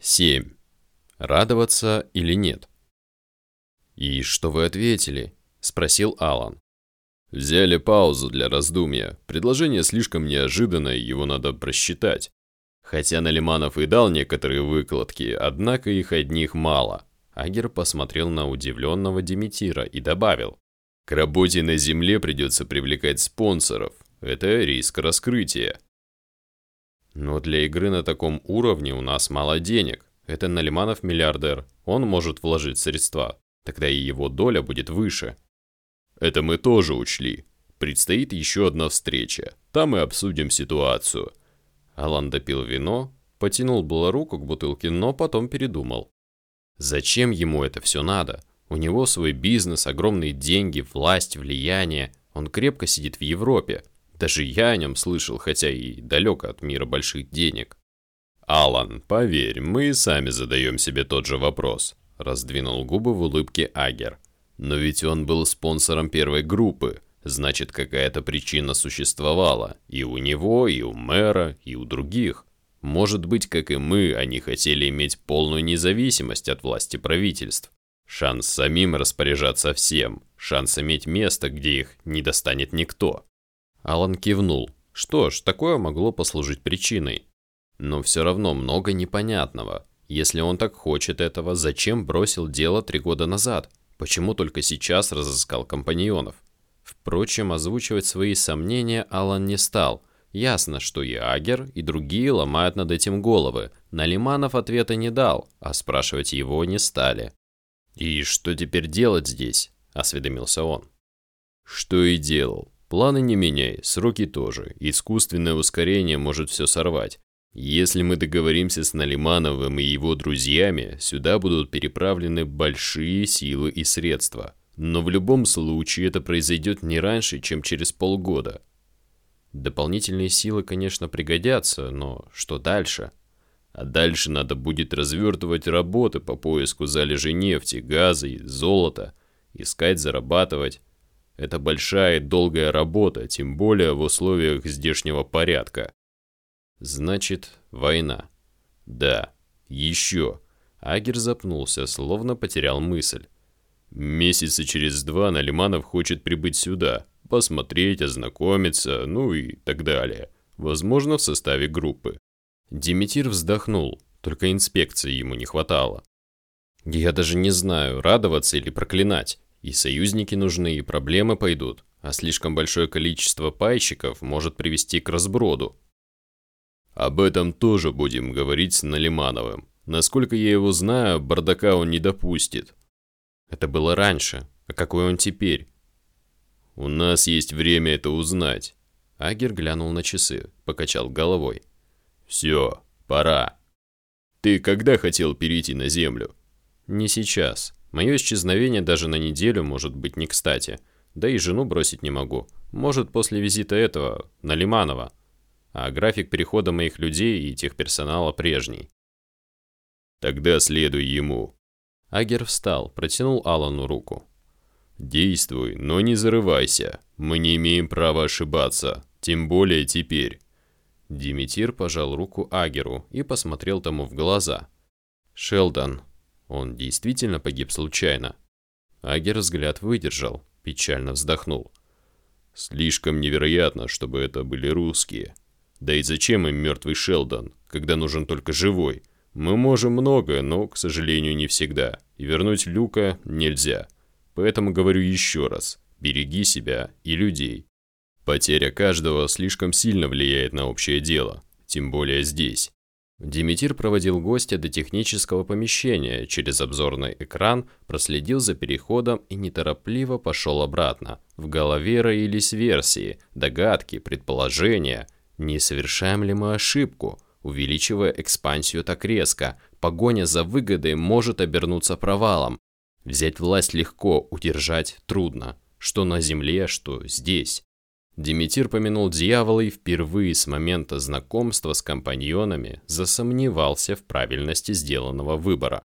7. Радоваться или нет? «И что вы ответили?» – спросил Алан. Взяли паузу для раздумья. Предложение слишком неожиданное, его надо просчитать. Хотя Налиманов и дал некоторые выкладки, однако их одних мало. Агер посмотрел на удивленного Демитира и добавил. К работе на земле придется привлекать спонсоров. Это риск раскрытия. Но для игры на таком уровне у нас мало денег. Это Налиманов миллиардер. Он может вложить средства. Тогда и его доля будет выше. Это мы тоже учли. Предстоит еще одна встреча. Там мы обсудим ситуацию. Алан допил вино, потянул было руку к бутылке, но потом передумал. Зачем ему это все надо? У него свой бизнес, огромные деньги, власть, влияние. Он крепко сидит в Европе. Даже я о нем слышал, хотя и далеко от мира больших денег. «Алан, поверь, мы сами задаем себе тот же вопрос», – раздвинул губы в улыбке Агер. Но ведь он был спонсором первой группы, значит, какая-то причина существовала. И у него, и у мэра, и у других. Может быть, как и мы, они хотели иметь полную независимость от власти правительств. Шанс самим распоряжаться всем. Шанс иметь место, где их не достанет никто. Алан кивнул. Что ж, такое могло послужить причиной. Но все равно много непонятного. Если он так хочет этого, зачем бросил дело три года назад? Почему только сейчас разыскал компаньонов? Впрочем, озвучивать свои сомнения Алан не стал. Ясно, что и Агер, и другие ломают над этим головы. Налиманов ответа не дал, а спрашивать его не стали. «И что теперь делать здесь?» – осведомился он. «Что и делал. Планы не меняй, сроки тоже. Искусственное ускорение может все сорвать. Если мы договоримся с Налимановым и его друзьями, сюда будут переправлены большие силы и средства. Но в любом случае это произойдет не раньше, чем через полгода. Дополнительные силы, конечно, пригодятся, но что дальше? А дальше надо будет развертывать работы по поиску залежей нефти, газа и золота, искать, зарабатывать. Это большая и долгая работа, тем более в условиях здешнего порядка. Значит, война. Да, еще. Агер запнулся, словно потерял мысль. Месяца через два Налиманов хочет прибыть сюда, посмотреть, ознакомиться, ну и так далее. Возможно, в составе группы. Димитир вздохнул, только инспекции ему не хватало. Я даже не знаю, радоваться или проклинать. И союзники нужны, и проблемы пойдут. А слишком большое количество пайщиков может привести к разброду. Об этом тоже будем говорить с Налимановым. Насколько я его знаю, бардака он не допустит. Это было раньше. А какой он теперь? У нас есть время это узнать. Агер глянул на часы, покачал головой. Все, пора. Ты когда хотел перейти на землю? Не сейчас. Мое исчезновение даже на неделю может быть не кстати. Да и жену бросить не могу. Может, после визита этого, Налиманова а график перехода моих людей и техперсонала прежний. Тогда следуй ему. Агер встал, протянул Алану руку. Действуй, но не зарывайся. Мы не имеем права ошибаться, тем более теперь. Димитир пожал руку Агеру и посмотрел тому в глаза. «Шелдон, он действительно погиб случайно?» Агер взгляд выдержал, печально вздохнул. «Слишком невероятно, чтобы это были русские. Да и зачем им мертвый Шелдон, когда нужен только живой? Мы можем многое, но, к сожалению, не всегда. И вернуть Люка нельзя. Поэтому говорю еще раз. Береги себя и людей. Потеря каждого слишком сильно влияет на общее дело. Тем более здесь. Димитир проводил гостя до технического помещения, через обзорный экран проследил за переходом и неторопливо пошел обратно. В голове роились версии, догадки, предположения – не совершаем ли мы ошибку, увеличивая экспансию так резко? Погоня за выгодой может обернуться провалом. Взять власть легко, удержать трудно. Что на земле, что здесь. Димитир помянул дьявола и впервые с момента знакомства с компаньонами засомневался в правильности сделанного выбора.